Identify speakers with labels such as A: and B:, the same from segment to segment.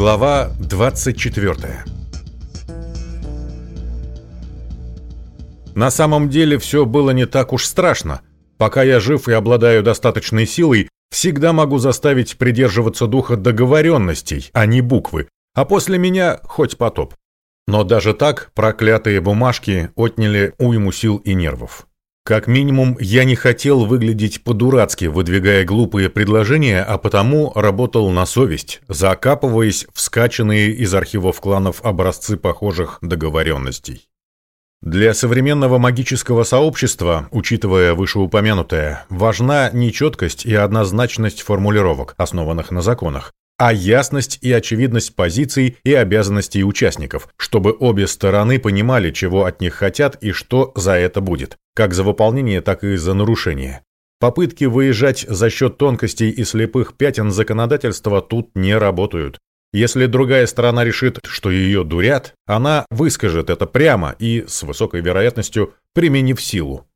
A: Глава 24 На самом деле все было не так уж страшно. Пока я жив и обладаю достаточной силой, всегда могу заставить придерживаться духа договоренностей, а не буквы, а после меня хоть потоп. Но даже так проклятые бумажки отняли уйму сил и нервов. Как минимум, я не хотел выглядеть по-дурацки, выдвигая глупые предложения, а потому работал на совесть, закапываясь в скачанные из архивов кланов образцы похожих договоренностей. Для современного магического сообщества, учитывая вышеупомянутое, важна нечеткость и однозначность формулировок, основанных на законах, а ясность и очевидность позиций и обязанностей участников, чтобы обе стороны понимали, чего от них хотят и что за это будет, как за выполнение, так и за нарушение. Попытки выезжать за счет тонкостей и слепых пятен законодательства тут не работают. Если другая сторона решит, что ее дурят, она выскажет это прямо и, с высокой вероятностью, применив силу.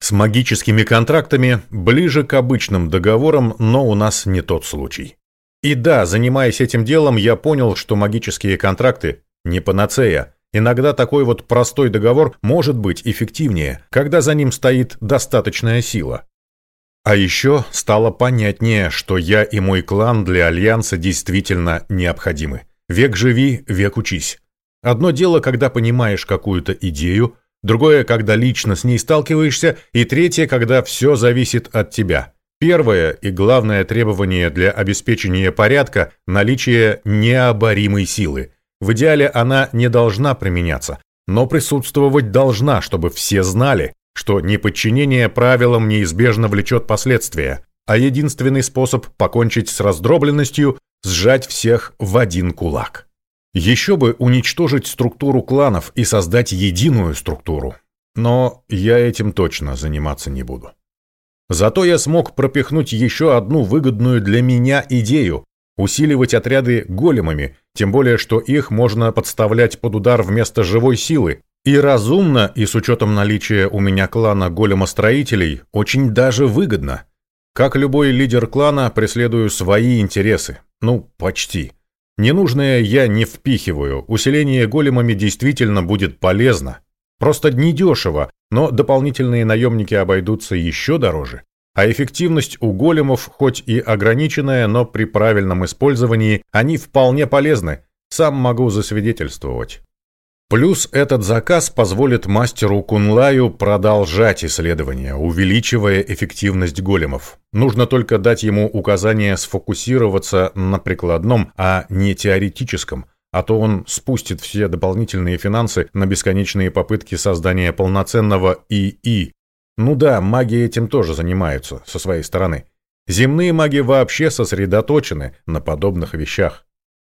A: С магическими контрактами ближе к обычным договорам, но у нас не тот случай. И да, занимаясь этим делом, я понял, что магические контракты не панацея. Иногда такой вот простой договор может быть эффективнее, когда за ним стоит достаточная сила. А еще стало понятнее, что я и мой клан для Альянса действительно необходимы. Век живи, век учись. Одно дело, когда понимаешь какую-то идею, другое, когда лично с ней сталкиваешься, и третье, когда все зависит от тебя. Первое и главное требование для обеспечения порядка – наличие необоримой силы. В идеале она не должна применяться, но присутствовать должна, чтобы все знали, что неподчинение правилам неизбежно влечет последствия, а единственный способ покончить с раздробленностью – сжать всех в один кулак. Еще бы уничтожить структуру кланов и создать единую структуру. Но я этим точно заниматься не буду. Зато я смог пропихнуть еще одну выгодную для меня идею – усиливать отряды големами, тем более, что их можно подставлять под удар вместо живой силы. И разумно, и с учетом наличия у меня клана големостроителей, очень даже выгодно. Как любой лидер клана, преследую свои интересы. Ну, почти. Ненужное я не впихиваю, усиление големами действительно будет полезно. Просто недешево, но дополнительные наемники обойдутся еще дороже. А эффективность у големов хоть и ограниченная, но при правильном использовании они вполне полезны. Сам могу засвидетельствовать. Плюс этот заказ позволит мастеру Кунлаю продолжать исследования, увеличивая эффективность големов. Нужно только дать ему указание сфокусироваться на прикладном, а не теоретическом, а то он спустит все дополнительные финансы на бесконечные попытки создания полноценного ИИ. Ну да, маги этим тоже занимаются, со своей стороны. Земные маги вообще сосредоточены на подобных вещах.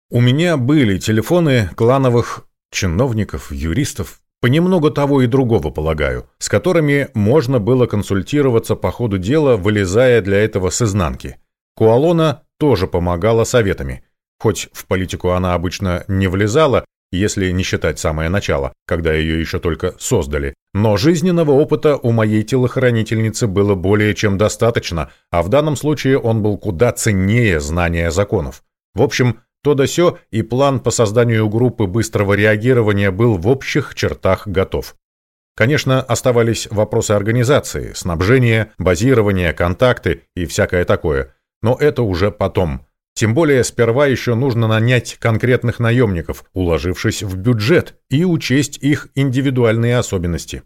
A: У меня были телефоны клановых чиновников, юристов, понемногу того и другого, полагаю, с которыми можно было консультироваться по ходу дела, вылезая для этого с изнанки. Куалона тоже помогала советами – Хоть в политику она обычно не влезала, если не считать самое начало, когда ее еще только создали. Но жизненного опыта у моей телохранительницы было более чем достаточно, а в данном случае он был куда ценнее знания законов. В общем, то да сё, и план по созданию группы быстрого реагирования был в общих чертах готов. Конечно, оставались вопросы организации, снабжения, базирования, контакты и всякое такое, но это уже потом – тем более сперва еще нужно нанять конкретных наемников, уложившись в бюджет, и учесть их индивидуальные особенности.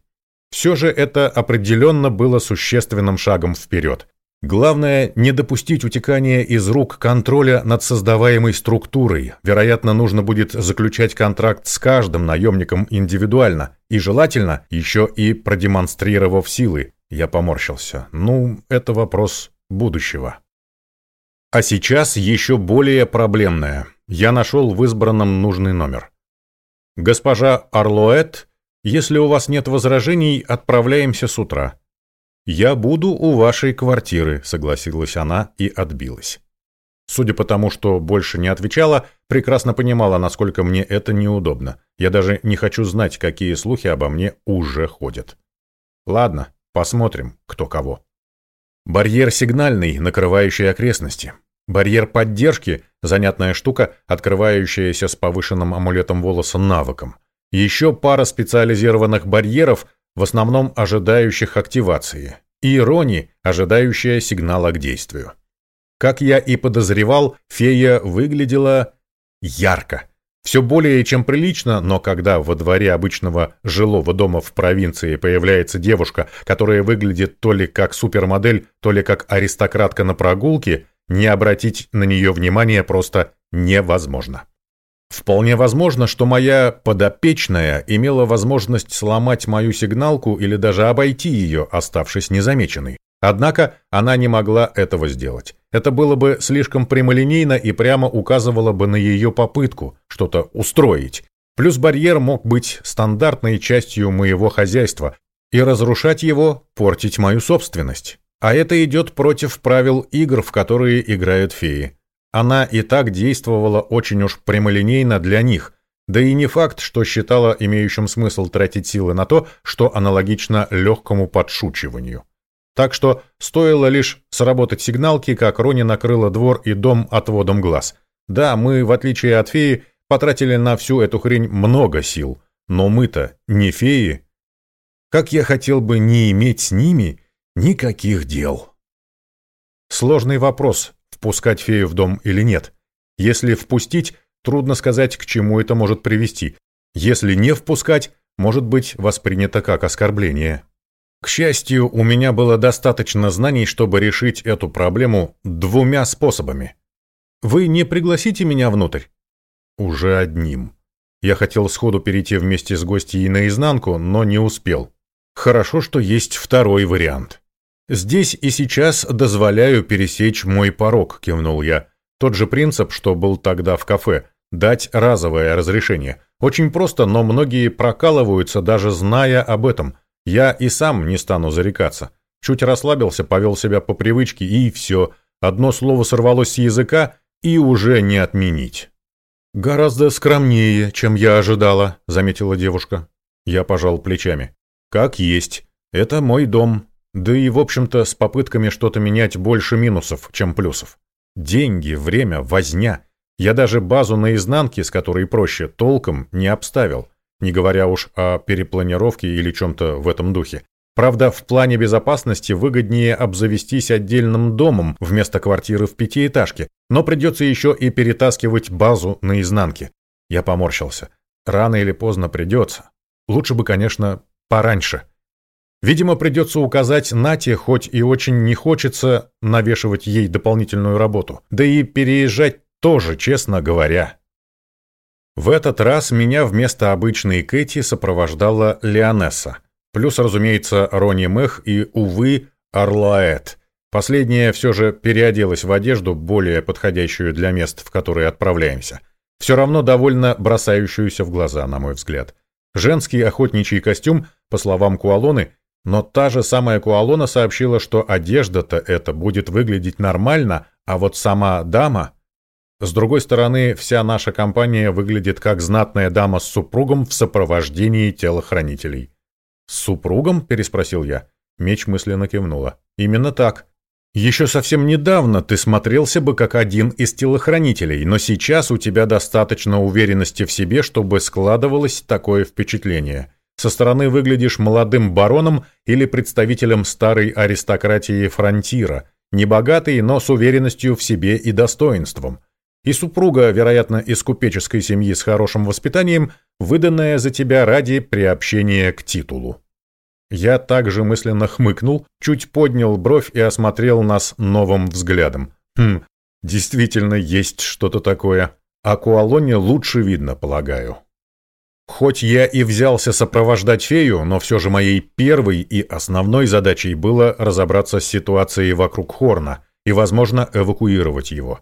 A: Все же это определенно было существенным шагом вперед. Главное, не допустить утекания из рук контроля над создаваемой структурой. Вероятно, нужно будет заключать контракт с каждым наемником индивидуально, и желательно еще и продемонстрировав силы. Я поморщился. Ну, это вопрос будущего. А сейчас еще более проблемное. Я нашел в избранном нужный номер. «Госпожа Арлоэт, если у вас нет возражений, отправляемся с утра». «Я буду у вашей квартиры», — согласилась она и отбилась. Судя по тому, что больше не отвечала, прекрасно понимала, насколько мне это неудобно. Я даже не хочу знать, какие слухи обо мне уже ходят. Ладно, посмотрим, кто кого. Барьер сигнальный, накрывающий окрестности. Барьер поддержки – занятная штука, открывающаяся с повышенным амулетом волоса навыком. Еще пара специализированных барьеров, в основном ожидающих активации. И Рони, ожидающая сигнала к действию. Как я и подозревал, фея выглядела ярко. Все более чем прилично, но когда во дворе обычного жилого дома в провинции появляется девушка, которая выглядит то ли как супермодель, то ли как аристократка на прогулке, не обратить на нее внимания просто невозможно. Вполне возможно, что моя подопечная имела возможность сломать мою сигналку или даже обойти ее, оставшись незамеченной. Однако она не могла этого сделать. Это было бы слишком прямолинейно и прямо указывало бы на ее попытку что-то устроить. Плюс барьер мог быть стандартной частью моего хозяйства, и разрушать его – портить мою собственность. А это идет против правил игр, в которые играют феи. Она и так действовала очень уж прямолинейно для них, да и не факт, что считала имеющим смысл тратить силы на то, что аналогично легкому подшучиванию. Так что стоило лишь сработать сигналки, как Рони накрыла двор и дом отводом глаз. Да, мы, в отличие от феи, потратили на всю эту хрень много сил, но мы-то не феи. Как я хотел бы не иметь с ними никаких дел. Сложный вопрос, впускать фею в дом или нет. Если впустить, трудно сказать, к чему это может привести. Если не впускать, может быть воспринято как оскорбление. К счастью, у меня было достаточно знаний, чтобы решить эту проблему двумя способами. Вы не пригласите меня внутрь? Уже одним. Я хотел сходу перейти вместе с гостьей наизнанку, но не успел. Хорошо, что есть второй вариант. Здесь и сейчас дозволяю пересечь мой порог, кивнул я. Тот же принцип, что был тогда в кафе. Дать разовое разрешение. Очень просто, но многие прокалываются, даже зная об этом. Я и сам не стану зарекаться. Чуть расслабился, повел себя по привычке, и все. Одно слово сорвалось с языка, и уже не отменить. «Гораздо скромнее, чем я ожидала», — заметила девушка. Я пожал плечами. «Как есть. Это мой дом. Да и, в общем-то, с попытками что-то менять больше минусов, чем плюсов. Деньги, время, возня. Я даже базу наизнанке, с которой проще, толком не обставил не говоря уж о перепланировке или чем-то в этом духе. Правда, в плане безопасности выгоднее обзавестись отдельным домом вместо квартиры в пятиэтажке, но придется еще и перетаскивать базу наизнанке. Я поморщился. Рано или поздно придется. Лучше бы, конечно, пораньше. Видимо, придется указать Нате, хоть и очень не хочется навешивать ей дополнительную работу. Да и переезжать тоже, честно говоря. В этот раз меня вместо обычной Кэти сопровождала Леонесса. Плюс, разумеется, Рони Мэх и, увы, Орлаэт. Последняя все же переоделась в одежду, более подходящую для мест, в которые отправляемся. Все равно довольно бросающуюся в глаза, на мой взгляд. Женский охотничий костюм, по словам Куалоны, но та же самая Куалона сообщила, что одежда-то эта будет выглядеть нормально, а вот сама дама с другой стороны, вся наша компания выглядит как знатная дама с супругом в сопровождении телохранителей. «С супругом?» – переспросил я. Меч мысленно кивнула. «Именно так. Еще совсем недавно ты смотрелся бы как один из телохранителей, но сейчас у тебя достаточно уверенности в себе, чтобы складывалось такое впечатление. Со стороны выглядишь молодым бароном или представителем старой аристократии фронтира, небогатый, но с уверенностью в себе и достоинством и супруга, вероятно, из купеческой семьи с хорошим воспитанием, выданная за тебя ради приобщения к титулу. Я также мысленно хмыкнул, чуть поднял бровь и осмотрел нас новым взглядом. Хм, действительно есть что-то такое. А Куалоне лучше видно, полагаю. Хоть я и взялся сопровождать фею, но все же моей первой и основной задачей было разобраться с ситуацией вокруг Хорна и, возможно, эвакуировать его.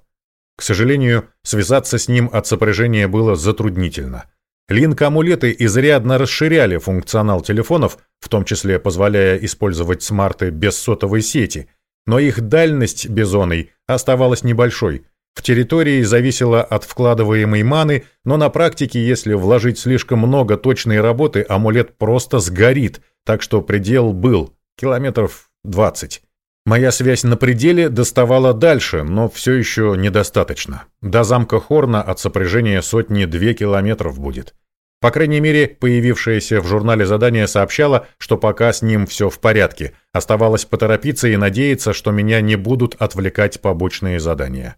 A: К сожалению, связаться с ним от сопряжения было затруднительно. Линк-амулеты изрядно расширяли функционал телефонов, в том числе позволяя использовать смарты без сотовой сети, но их дальность бизоной оставалась небольшой. В территории зависело от вкладываемой маны, но на практике, если вложить слишком много точной работы, амулет просто сгорит, так что предел был километров 20. Моя связь на пределе доставала дальше, но все еще недостаточно. До замка Хорна от сопряжения сотни-две километров будет. По крайней мере, появившееся в журнале задание сообщало, что пока с ним все в порядке. Оставалось поторопиться и надеяться, что меня не будут отвлекать побочные задания.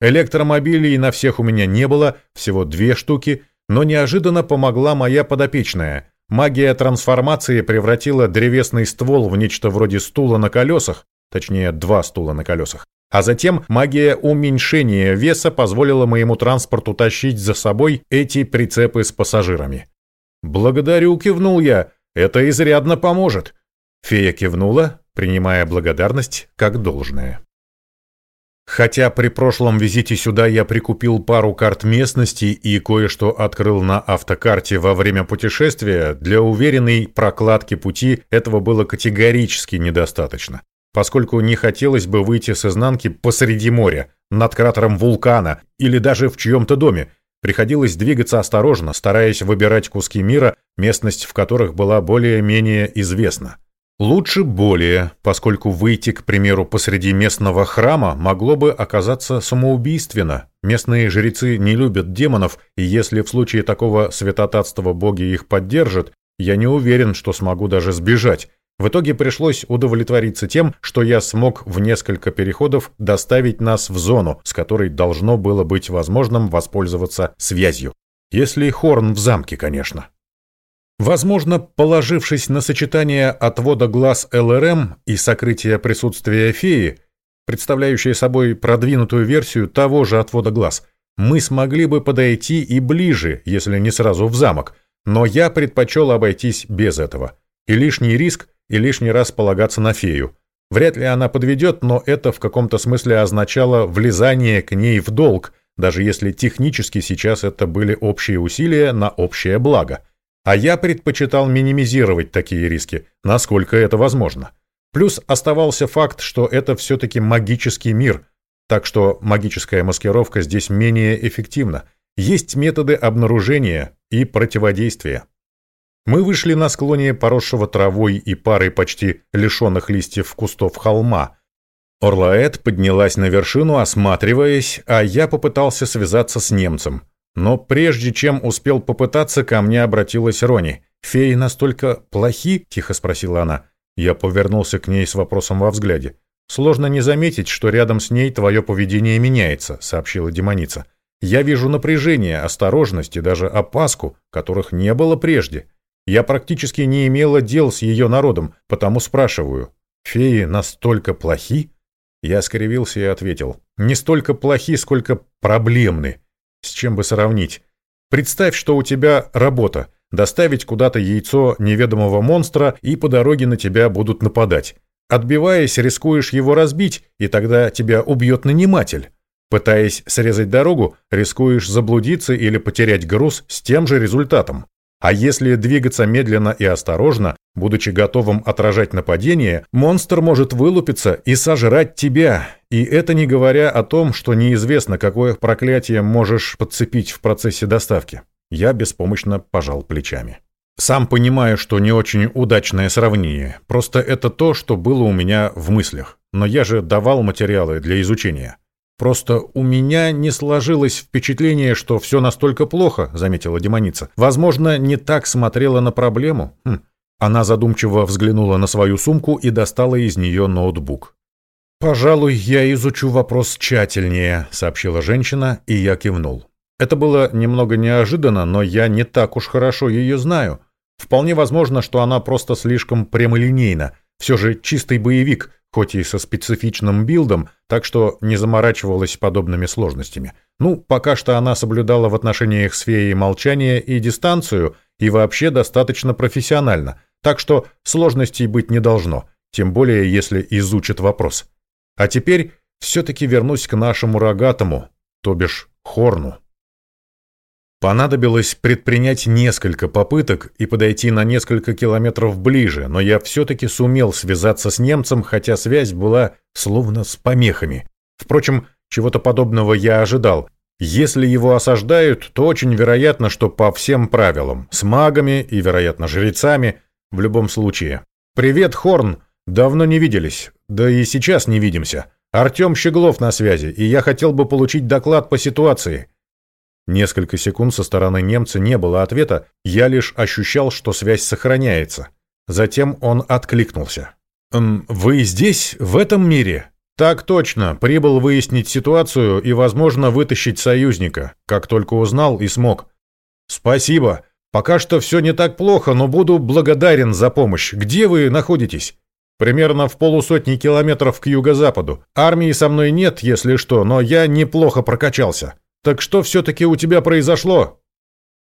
A: Электромобилей на всех у меня не было, всего две штуки, но неожиданно помогла моя подопечная. Магия трансформации превратила древесный ствол в нечто вроде стула на колесах, точнее, два стула на колесах. А затем магия уменьшения веса позволила моему транспорту тащить за собой эти прицепы с пассажирами. «Благодарю», — кивнул я, — «это изрядно поможет». Фея кивнула, принимая благодарность как должное. Хотя при прошлом визите сюда я прикупил пару карт местности и кое-что открыл на автокарте во время путешествия, для уверенной прокладки пути этого было категорически недостаточно, поскольку не хотелось бы выйти с изнанки посреди моря, над кратером вулкана или даже в чьем-то доме. Приходилось двигаться осторожно, стараясь выбирать куски мира, местность в которых была более-менее известна. Лучше более, поскольку выйти, к примеру, посреди местного храма могло бы оказаться самоубийственно. Местные жрецы не любят демонов, и если в случае такого святотатства боги их поддержат, я не уверен, что смогу даже сбежать. В итоге пришлось удовлетвориться тем, что я смог в несколько переходов доставить нас в зону, с которой должно было быть возможным воспользоваться связью. Если Хорн в замке, конечно. Возможно, положившись на сочетание отвода глаз ЛРМ и сокрытия присутствия феи, представляющее собой продвинутую версию того же отвода глаз, мы смогли бы подойти и ближе, если не сразу в замок, но я предпочел обойтись без этого. И лишний риск, и лишний раз полагаться на фею. Вряд ли она подведет, но это в каком-то смысле означало влезание к ней в долг, даже если технически сейчас это были общие усилия на общее благо. А я предпочитал минимизировать такие риски, насколько это возможно. Плюс оставался факт, что это все-таки магический мир, так что магическая маскировка здесь менее эффективна. Есть методы обнаружения и противодействия. Мы вышли на склоне поросшего травой и парой почти лишенных листьев кустов холма. Орлаэт поднялась на вершину, осматриваясь, а я попытался связаться с немцем. Но прежде чем успел попытаться, ко мне обратилась Рони. «Феи настолько плохи?» – тихо спросила она. Я повернулся к ней с вопросом во взгляде. «Сложно не заметить, что рядом с ней твое поведение меняется», – сообщила демоница. «Я вижу напряжение, осторожность и даже опаску, которых не было прежде. Я практически не имела дел с ее народом, потому спрашиваю, феи настолько плохи?» Я скривился и ответил, «Не столько плохи, сколько проблемны. С чем бы сравнить? Представь, что у тебя работа – доставить куда-то яйцо неведомого монстра, и по дороге на тебя будут нападать. Отбиваясь, рискуешь его разбить, и тогда тебя убьет наниматель. Пытаясь срезать дорогу, рискуешь заблудиться или потерять груз с тем же результатом. А если двигаться медленно и осторожно, будучи готовым отражать нападение, монстр может вылупиться и сожрать тебя. И это не говоря о том, что неизвестно, какое проклятие можешь подцепить в процессе доставки. Я беспомощно пожал плечами. Сам понимаю, что не очень удачное сравнение. Просто это то, что было у меня в мыслях. Но я же давал материалы для изучения. «Просто у меня не сложилось впечатление, что все настолько плохо», — заметила демоница. «Возможно, не так смотрела на проблему». Хм. Она задумчиво взглянула на свою сумку и достала из нее ноутбук. «Пожалуй, я изучу вопрос тщательнее», — сообщила женщина, и я кивнул. Это было немного неожиданно, но я не так уж хорошо ее знаю. Вполне возможно, что она просто слишком прямолинейна. Все же чистый боевик, хоть и со специфичным билдом, так что не заморачивалась подобными сложностями. Ну, пока что она соблюдала в отношениях с феей молчание и дистанцию, и вообще достаточно профессионально, так что сложностей быть не должно, тем более если изучит вопрос. А теперь все-таки вернусь к нашему рогатому, то бишь Хорну. Понадобилось предпринять несколько попыток и подойти на несколько километров ближе, но я все-таки сумел связаться с немцем, хотя связь была словно с помехами. Впрочем, чего-то подобного я ожидал. Если его осаждают, то очень вероятно, что по всем правилам, с магами и, вероятно, жрецами, в любом случае. «Привет, Хорн! Давно не виделись. Да и сейчас не видимся. Артем Щеглов на связи, и я хотел бы получить доклад по ситуации. Несколько секунд со стороны немца не было ответа, я лишь ощущал, что связь сохраняется. Затем он откликнулся. «Эм, «Вы здесь, в этом мире?» «Так точно. Прибыл выяснить ситуацию и, возможно, вытащить союзника, как только узнал и смог». «Спасибо. Пока что все не так плохо, но буду благодарен за помощь. Где вы находитесь?» «Примерно в полусотни километров к юго-западу. Армии со мной нет, если что, но я неплохо прокачался. Так что все-таки у тебя произошло?»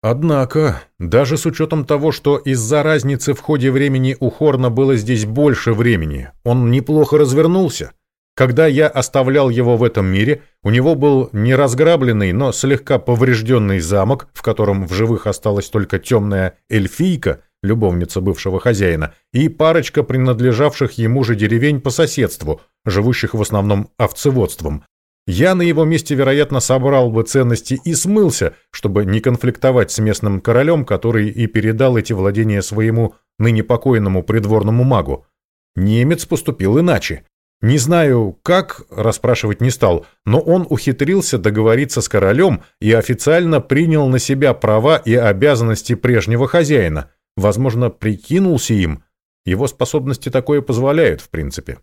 A: Однако, даже с учетом того, что из-за разницы в ходе времени у Хорна было здесь больше времени, он неплохо развернулся. Когда я оставлял его в этом мире, у него был не разграбленный, но слегка поврежденный замок, в котором в живых осталась только темная эльфийка, любовница бывшего хозяина, и парочка принадлежавших ему же деревень по соседству, живущих в основном овцеводством. Я на его месте, вероятно, собрал бы ценности и смылся, чтобы не конфликтовать с местным королем, который и передал эти владения своему ныне покойному придворному магу. Немец поступил иначе. Не знаю, как, расспрашивать не стал, но он ухитрился договориться с королем и официально принял на себя права и обязанности прежнего хозяина. Возможно, прикинулся им. Его способности такое позволяют, в принципе.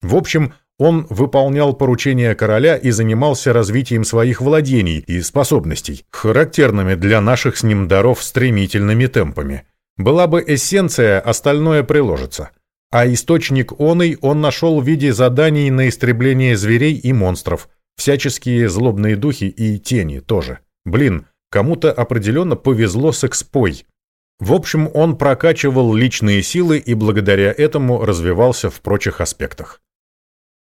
A: В общем, он выполнял поручения короля и занимался развитием своих владений и способностей, характерными для наших с ним даров стремительными темпами. Была бы эссенция, остальное приложится а источник оной он нашел в виде заданий на истребление зверей и монстров, всяческие злобные духи и тени тоже. Блин, кому-то определенно повезло с экспой. В общем, он прокачивал личные силы и благодаря этому развивался в прочих аспектах.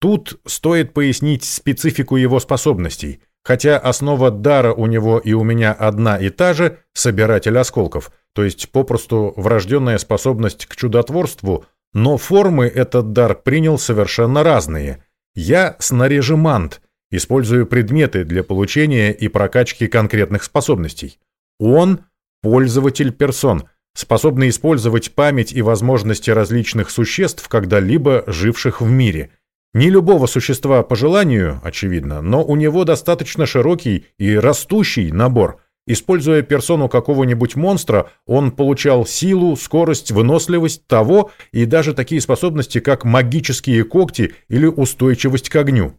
A: Тут стоит пояснить специфику его способностей. Хотя основа дара у него и у меня одна и та же – собиратель осколков, то есть попросту врожденная способность к чудотворству, но формы этот дар принял совершенно разные. Я снаряжемант, использую предметы для получения и прокачки конкретных способностей. Он – пользователь персон, способный использовать память и возможности различных существ, когда-либо живших в мире. Не любого существа по желанию, очевидно, но у него достаточно широкий и растущий набор – Используя персону какого-нибудь монстра, он получал силу, скорость, выносливость того и даже такие способности, как магические когти или устойчивость к огню.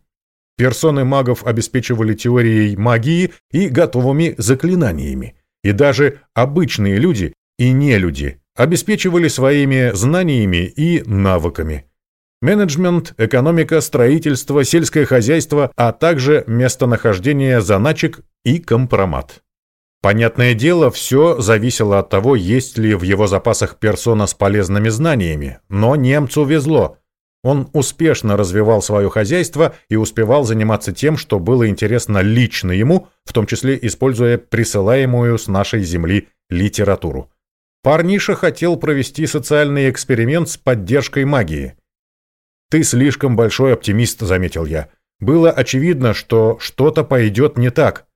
A: Персоны магов обеспечивали теорией магии и готовыми заклинаниями. И даже обычные люди и нелюди обеспечивали своими знаниями и навыками. Менеджмент, экономика, строительство, сельское хозяйство, а также местонахождение заначек и компромат. Понятное дело, все зависело от того, есть ли в его запасах персона с полезными знаниями, но немцу везло. Он успешно развивал свое хозяйство и успевал заниматься тем, что было интересно лично ему, в том числе используя присылаемую с нашей земли литературу. Парниша хотел провести социальный эксперимент с поддержкой магии. «Ты слишком большой оптимист», — заметил я. «Было очевидно, что что-то пойдет не так».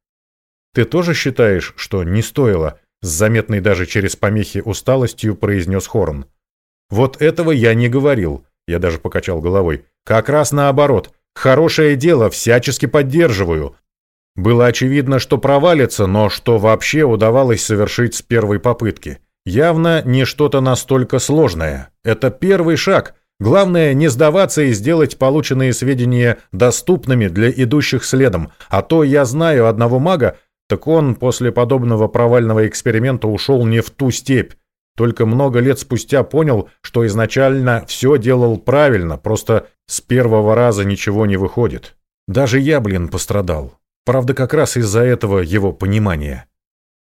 A: «Ты тоже считаешь, что не стоило?» С заметной даже через помехи усталостью произнес Хорн. «Вот этого я не говорил», я даже покачал головой. «Как раз наоборот. Хорошее дело, всячески поддерживаю. Было очевидно, что провалится, но что вообще удавалось совершить с первой попытки. Явно не что-то настолько сложное. Это первый шаг. Главное не сдаваться и сделать полученные сведения доступными для идущих следом. А то я знаю одного мага, так он после подобного провального эксперимента ушел не в ту степь. Только много лет спустя понял, что изначально все делал правильно, просто с первого раза ничего не выходит. Даже я, блин, пострадал. Правда, как раз из-за этого его понимания.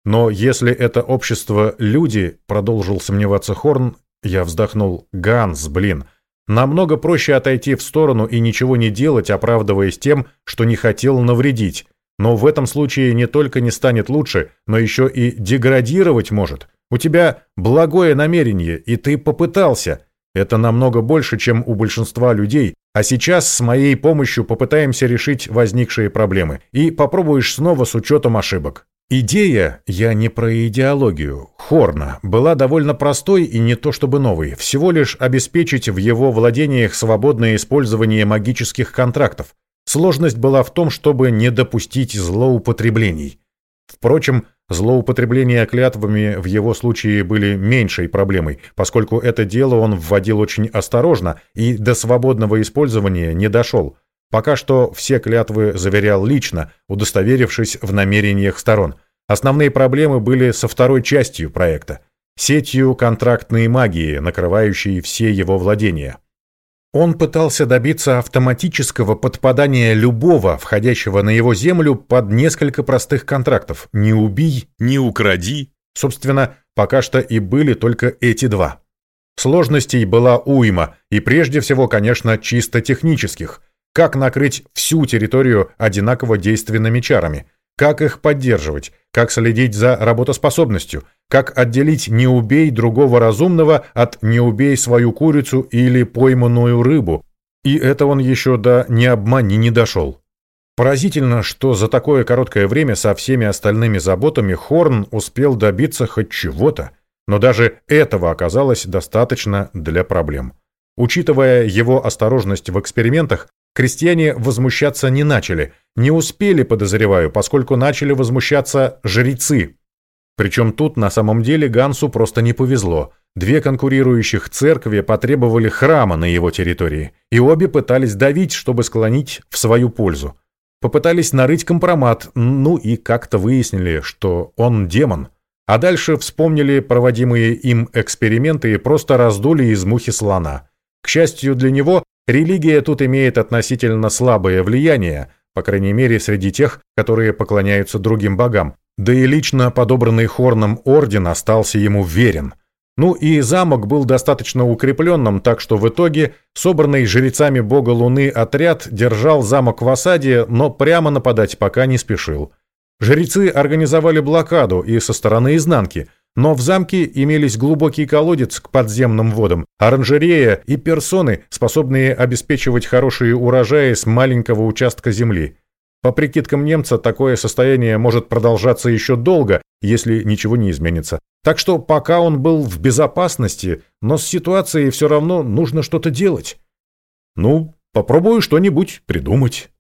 A: Но если это общество люди, продолжил сомневаться Хорн, я вздохнул. Ганс, блин. Намного проще отойти в сторону и ничего не делать, оправдываясь тем, что не хотел навредить. Но в этом случае не только не станет лучше, но еще и деградировать может. У тебя благое намерение, и ты попытался. Это намного больше, чем у большинства людей. А сейчас с моей помощью попытаемся решить возникшие проблемы. И попробуешь снова с учетом ошибок. Идея, я не про идеологию, Хорна, была довольно простой и не то чтобы новой, всего лишь обеспечить в его владениях свободное использование магических контрактов. Сложность была в том, чтобы не допустить злоупотреблений. Впрочем, злоупотребления клятвами в его случае были меньшей проблемой, поскольку это дело он вводил очень осторожно и до свободного использования не дошел – Пока что все клятвы заверял лично, удостоверившись в намерениях сторон. Основные проблемы были со второй частью проекта – сетью контрактной магии, накрывающей все его владения. Он пытался добиться автоматического подпадания любого, входящего на его землю, под несколько простых контрактов «не убий», «не укради». Собственно, пока что и были только эти два. Сложностей была уйма, и прежде всего, конечно, чисто технических – как накрыть всю территорию одинаково действенными чарами? Как их поддерживать? Как следить за работоспособностью? Как отделить «не убей другого разумного» от «не убей свою курицу» или «пойманную рыбу»? И это он еще до «не обмани» не дошел. Поразительно, что за такое короткое время со всеми остальными заботами Хорн успел добиться хоть чего-то, но даже этого оказалось достаточно для проблем. Учитывая его осторожность в экспериментах, Крестьяне возмущаться не начали, не успели, подозреваю, поскольку начали возмущаться жрецы. Причем тут на самом деле Гансу просто не повезло. Две конкурирующих церкви потребовали храма на его территории, и обе пытались давить, чтобы склонить в свою пользу. Попытались нарыть компромат, ну и как-то выяснили, что он демон. А дальше вспомнили проводимые им эксперименты и просто раздули из мухи слона. К счастью для него, Религия тут имеет относительно слабое влияние, по крайней мере среди тех, которые поклоняются другим богам, да и лично подобранный Хорном орден остался ему верен. Ну и замок был достаточно укрепленным, так что в итоге собранный жрецами бога Луны отряд держал замок в осаде, но прямо нападать пока не спешил. Жрецы организовали блокаду и со стороны изнанки – но в замке имелись глубокий колодец к подземным водам, оранжерея и персоны, способные обеспечивать хорошие урожаи с маленького участка земли. По прикидкам немца, такое состояние может продолжаться еще долго, если ничего не изменится. Так что пока он был в безопасности, но с ситуацией все равно нужно что-то делать. Ну, попробую что-нибудь придумать.